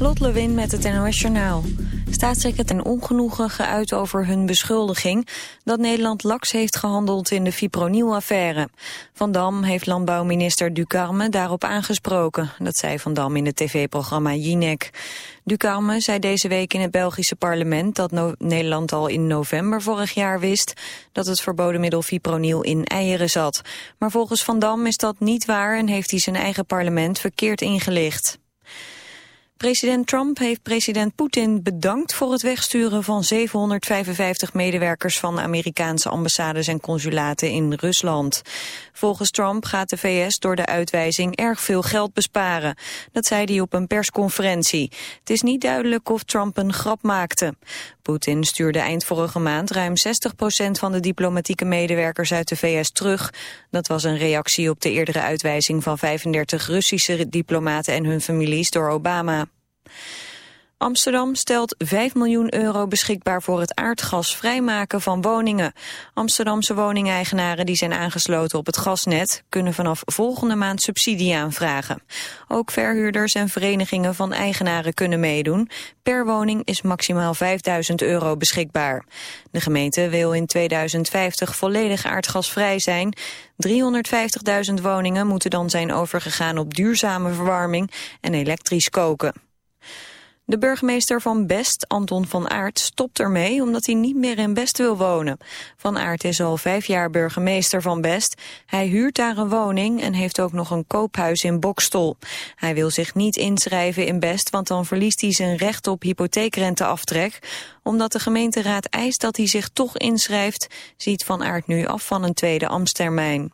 Lot Lewin met het NOS Journaal. Staatssecretaris en ongenoegen geuit over hun beschuldiging... dat Nederland laks heeft gehandeld in de fipronil-affaire. Van Dam heeft landbouwminister Ducarme daarop aangesproken. Dat zei Van Dam in het tv-programma Jinek. Ducarme zei deze week in het Belgische parlement... dat Nederland al in november vorig jaar wist... dat het verboden middel fipronil in eieren zat. Maar volgens Van Dam is dat niet waar... en heeft hij zijn eigen parlement verkeerd ingelicht. President Trump heeft president Poetin bedankt voor het wegsturen van 755 medewerkers van Amerikaanse ambassades en consulaten in Rusland. Volgens Trump gaat de VS door de uitwijzing erg veel geld besparen. Dat zei hij op een persconferentie. Het is niet duidelijk of Trump een grap maakte. Poetin stuurde eind vorige maand ruim 60% van de diplomatieke medewerkers uit de VS terug. Dat was een reactie op de eerdere uitwijzing van 35 Russische diplomaten en hun families door Obama. Amsterdam stelt 5 miljoen euro beschikbaar voor het aardgas vrijmaken van woningen. Amsterdamse woningeigenaren die zijn aangesloten op het gasnet kunnen vanaf volgende maand subsidie aanvragen. Ook verhuurders en verenigingen van eigenaren kunnen meedoen. Per woning is maximaal 5000 euro beschikbaar. De gemeente wil in 2050 volledig aardgasvrij zijn. 350.000 woningen moeten dan zijn overgegaan op duurzame verwarming en elektrisch koken. De burgemeester van Best, Anton van Aert, stopt ermee omdat hij niet meer in Best wil wonen. Van Aert is al vijf jaar burgemeester van Best. Hij huurt daar een woning en heeft ook nog een koophuis in Bokstol. Hij wil zich niet inschrijven in Best, want dan verliest hij zijn recht op hypotheekrenteaftrek. Omdat de gemeenteraad eist dat hij zich toch inschrijft, ziet Van Aert nu af van een tweede ambtstermijn.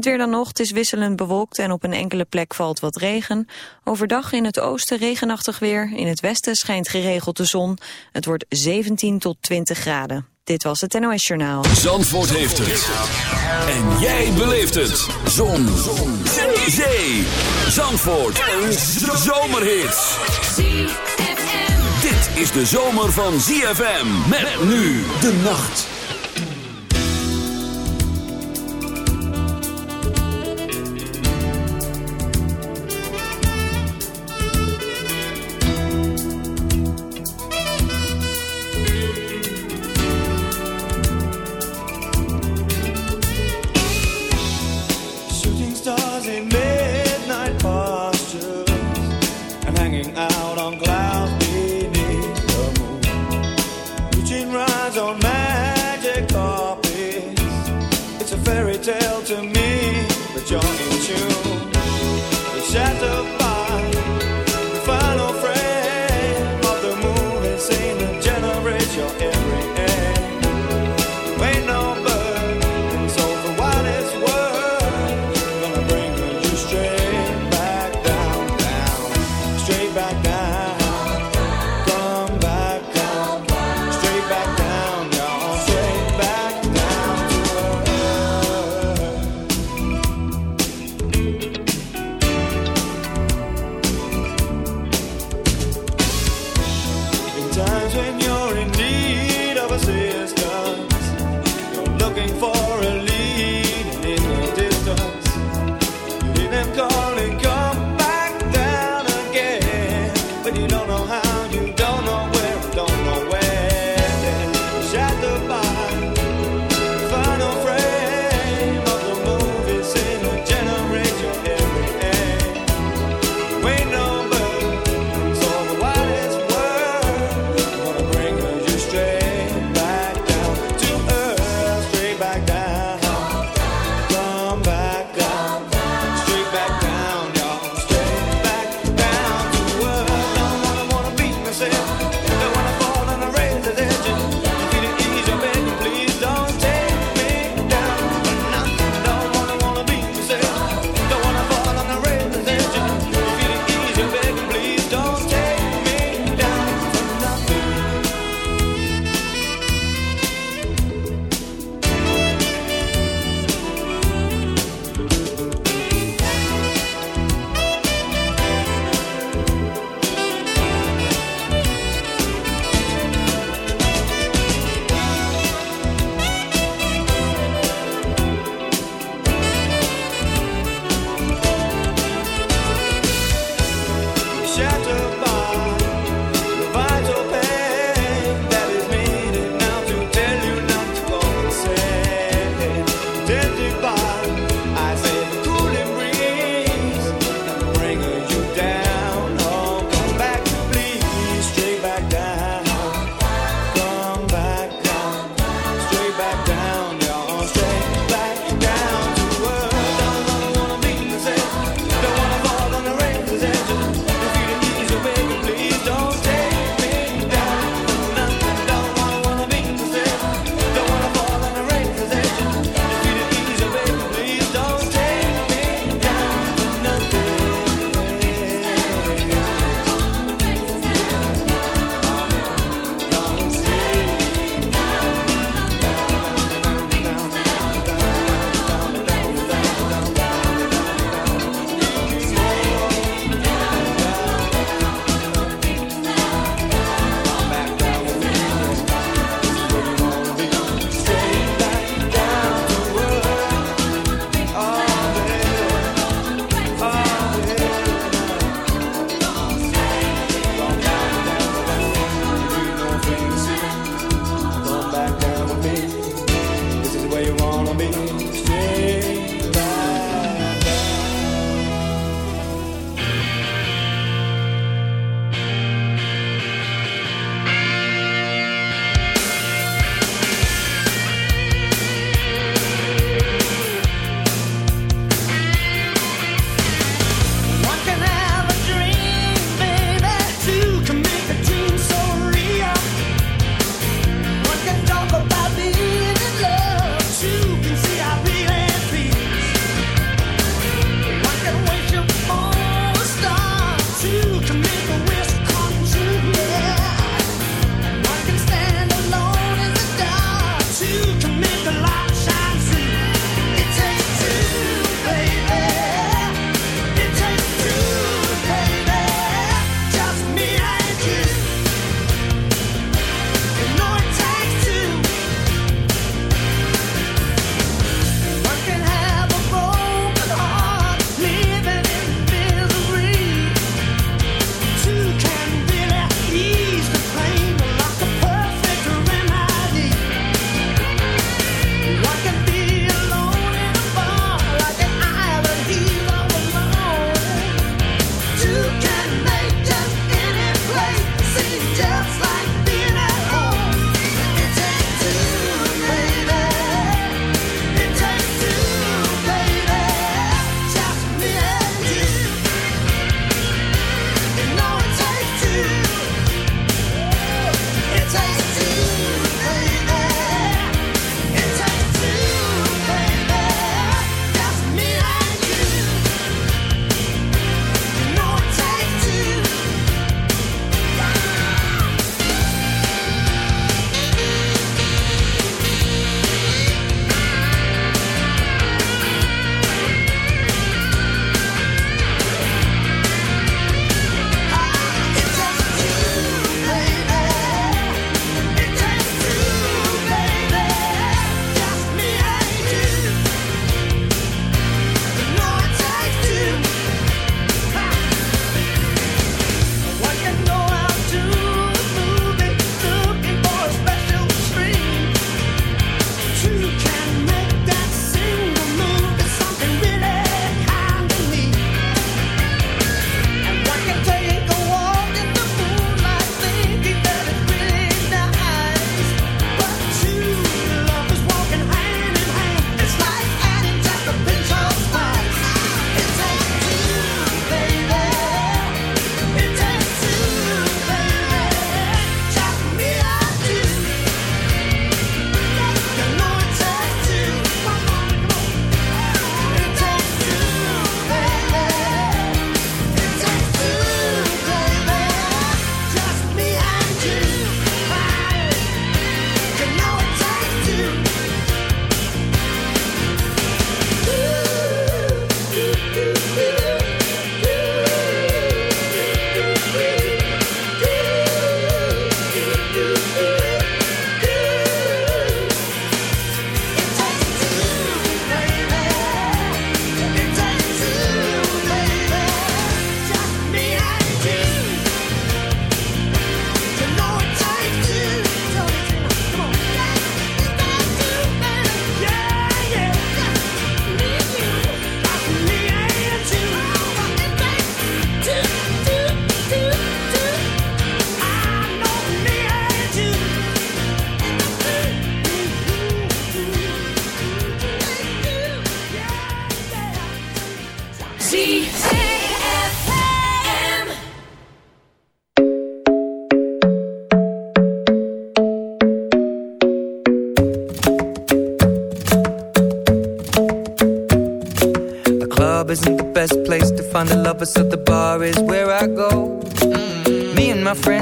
Het weer dan nog, het is wisselend bewolkt en op een enkele plek valt wat regen. Overdag in het oosten regenachtig weer, in het westen schijnt geregeld de zon. Het wordt 17 tot 20 graden. Dit was het NOS Journaal. Zandvoort heeft het. En jij beleeft het. Zon. zon. Zee. Zandvoort. Een zomerhit. Dit is de zomer van ZFM. Met nu de nacht.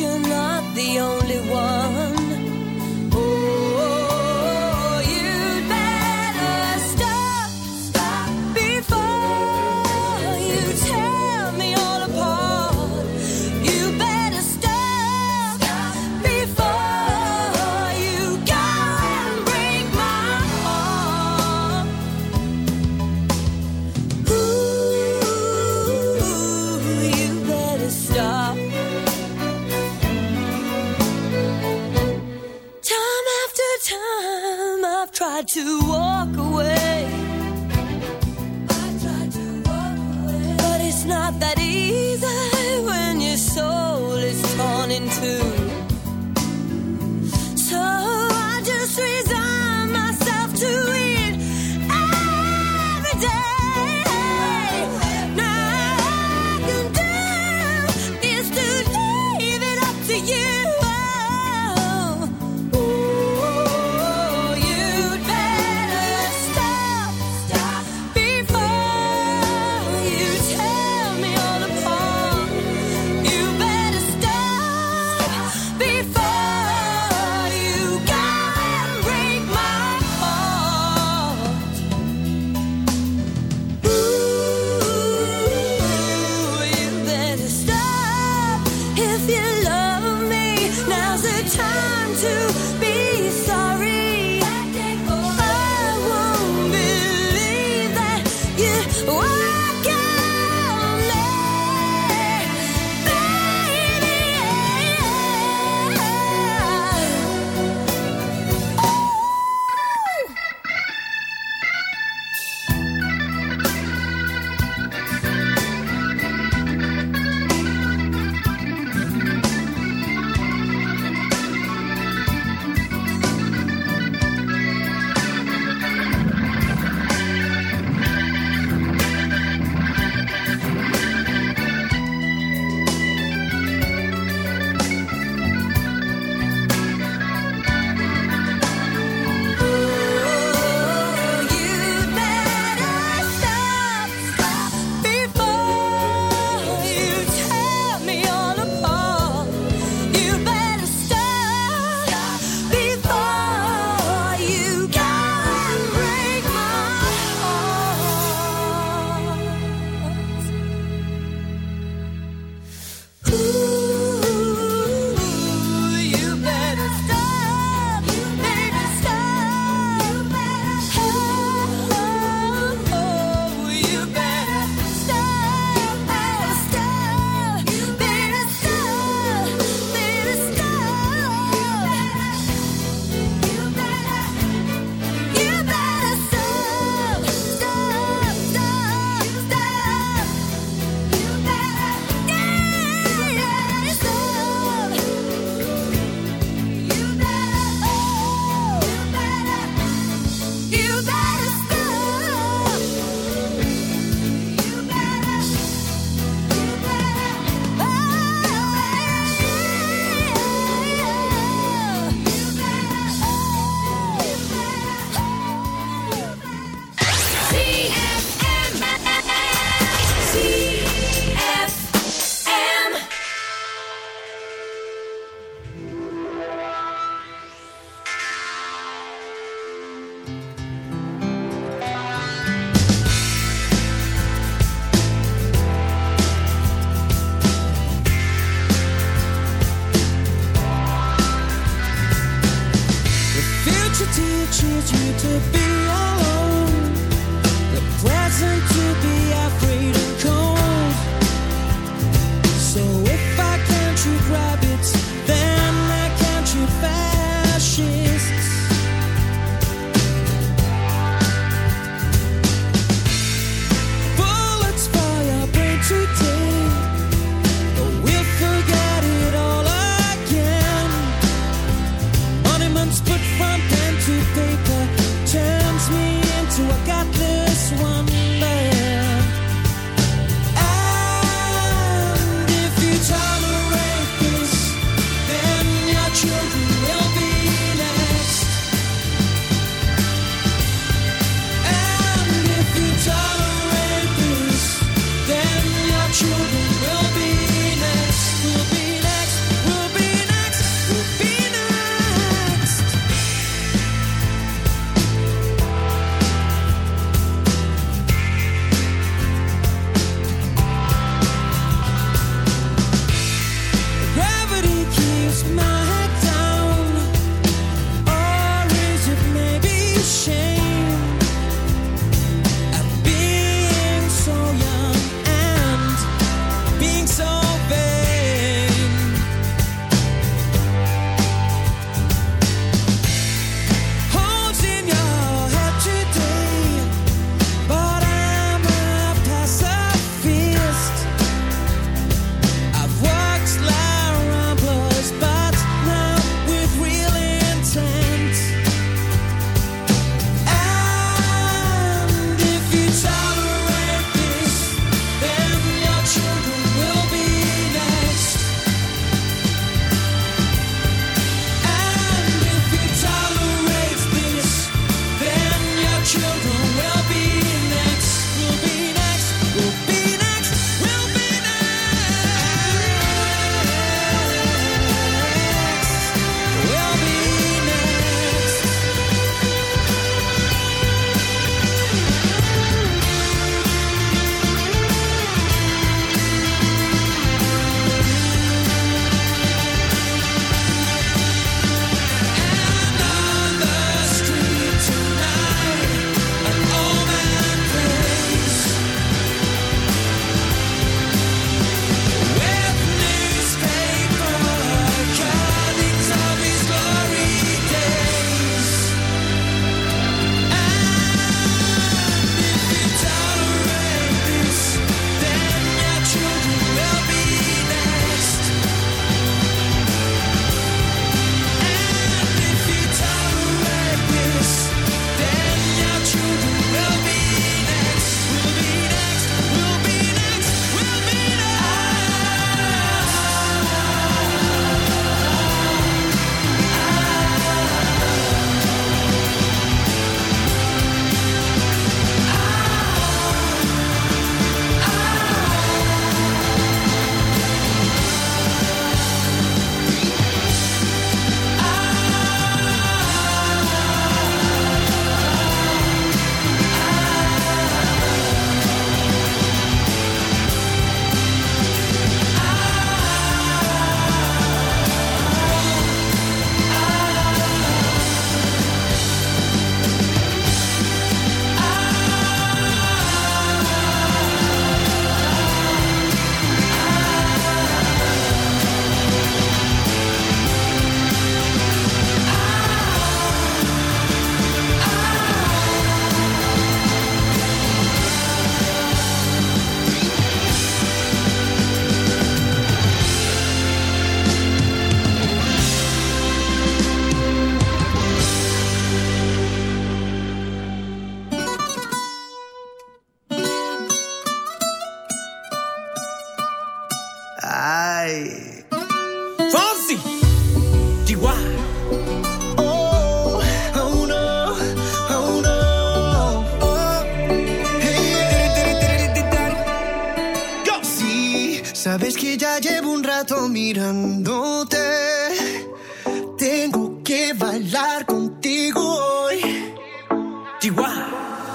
you're not the only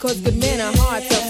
cause good men are hard to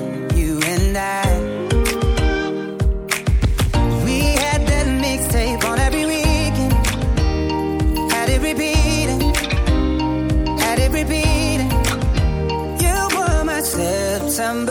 September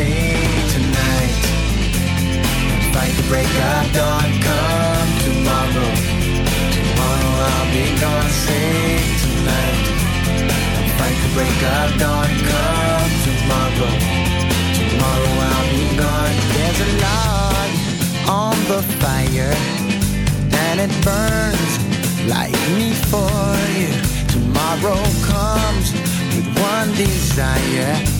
Say tonight, fight the break of dawn. Come tomorrow, tomorrow I'll be gone. Say tonight, fight the break of dawn. Come tomorrow, tomorrow I'll be gone. There's a log on the fire and it burns like me for you. Tomorrow comes with one desire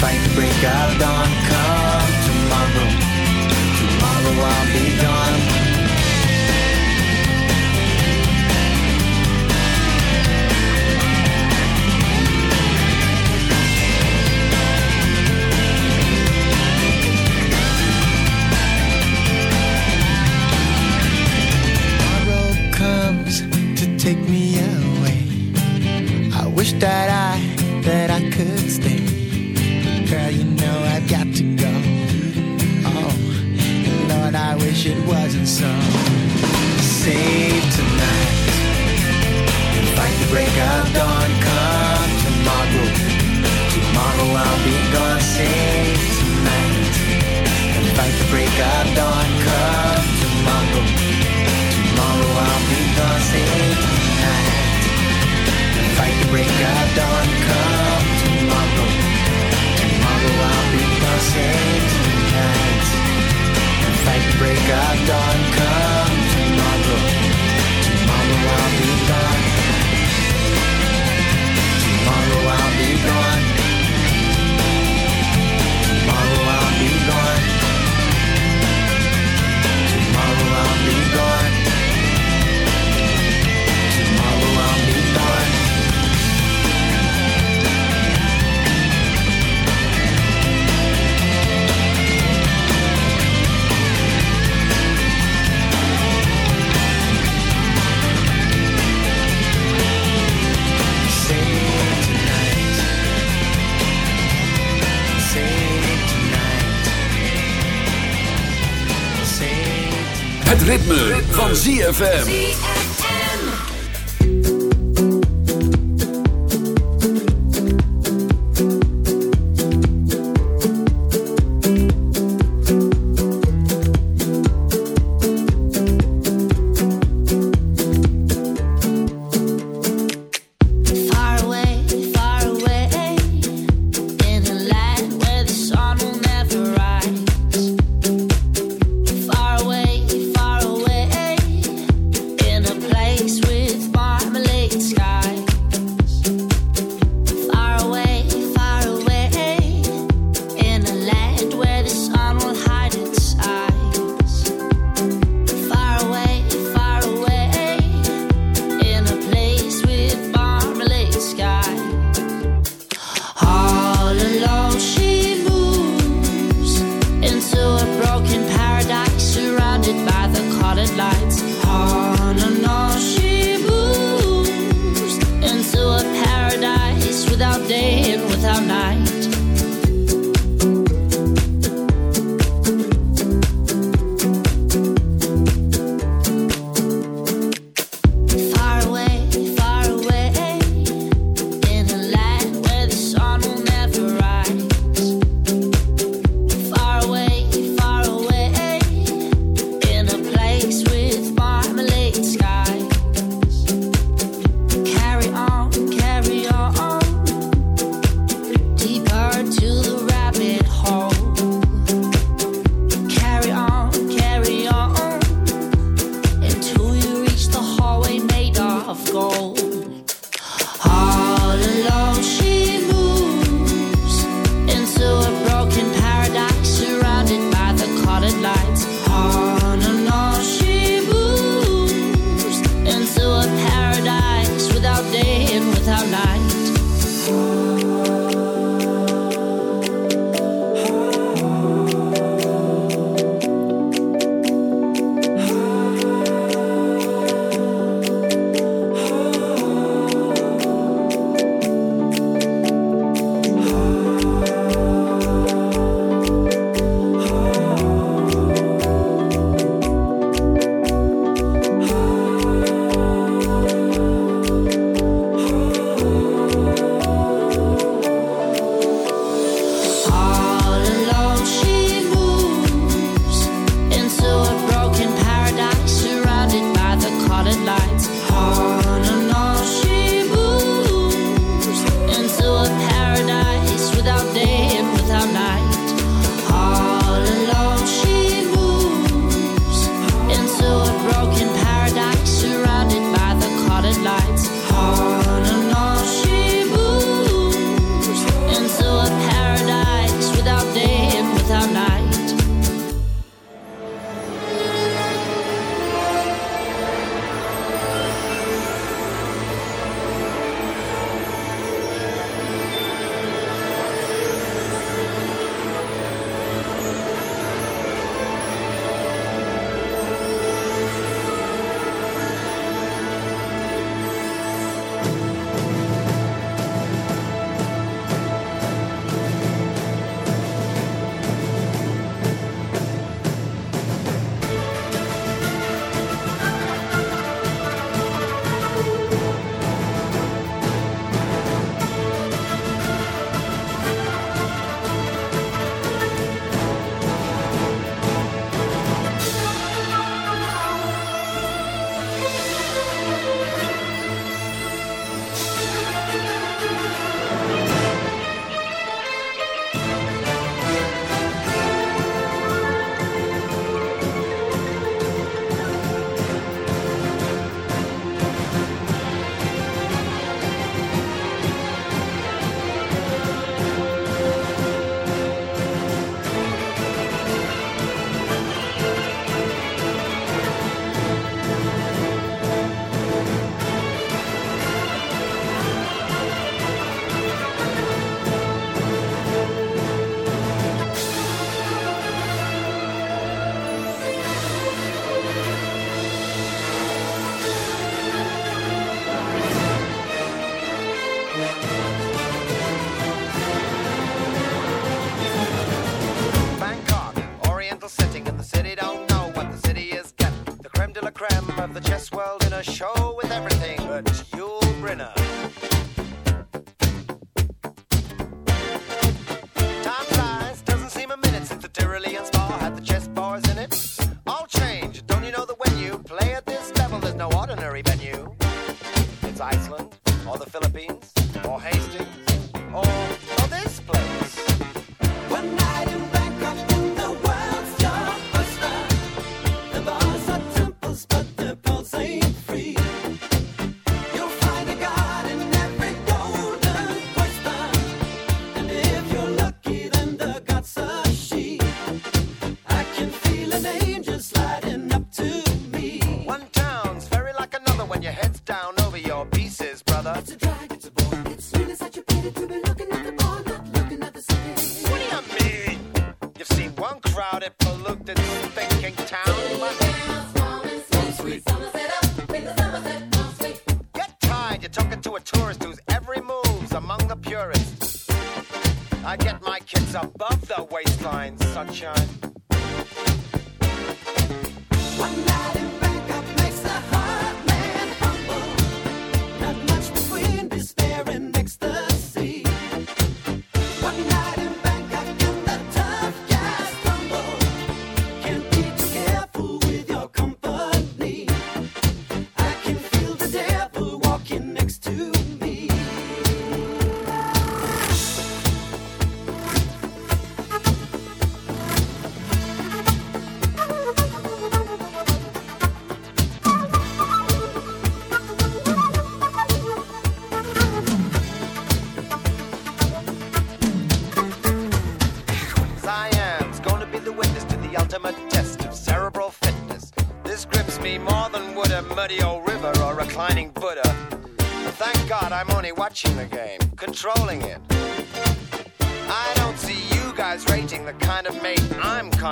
fight the break of dawn. Come tomorrow, tomorrow I'll be gone. tomorrow comes to take me away. I wish that I, that I could stay. It wasn't so. Save tonight fight the break of dawn. ZFM. Colored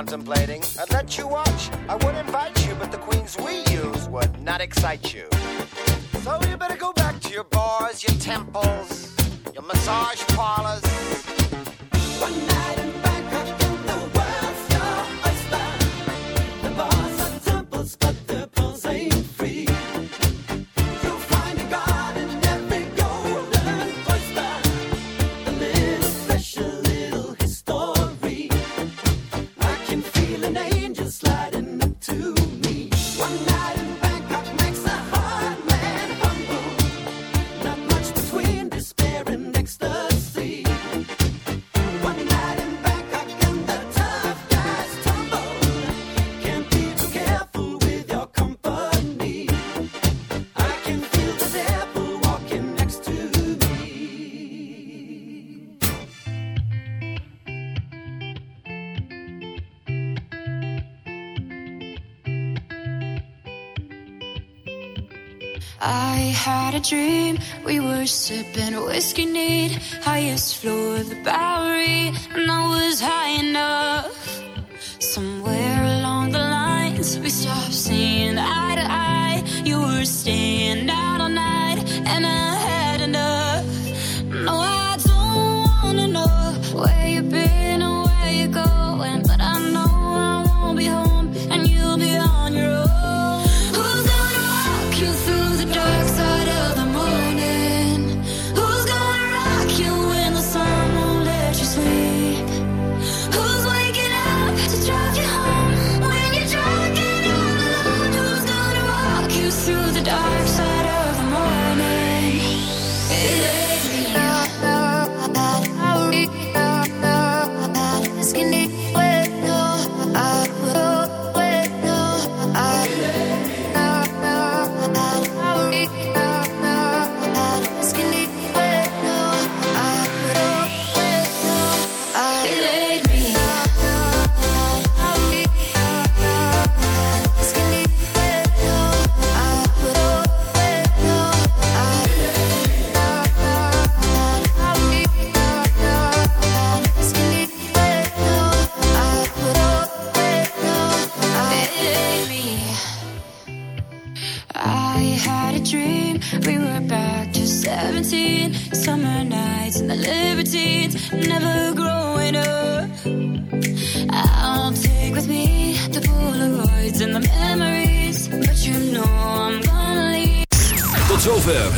contemplate. dream. We were sipping whiskey.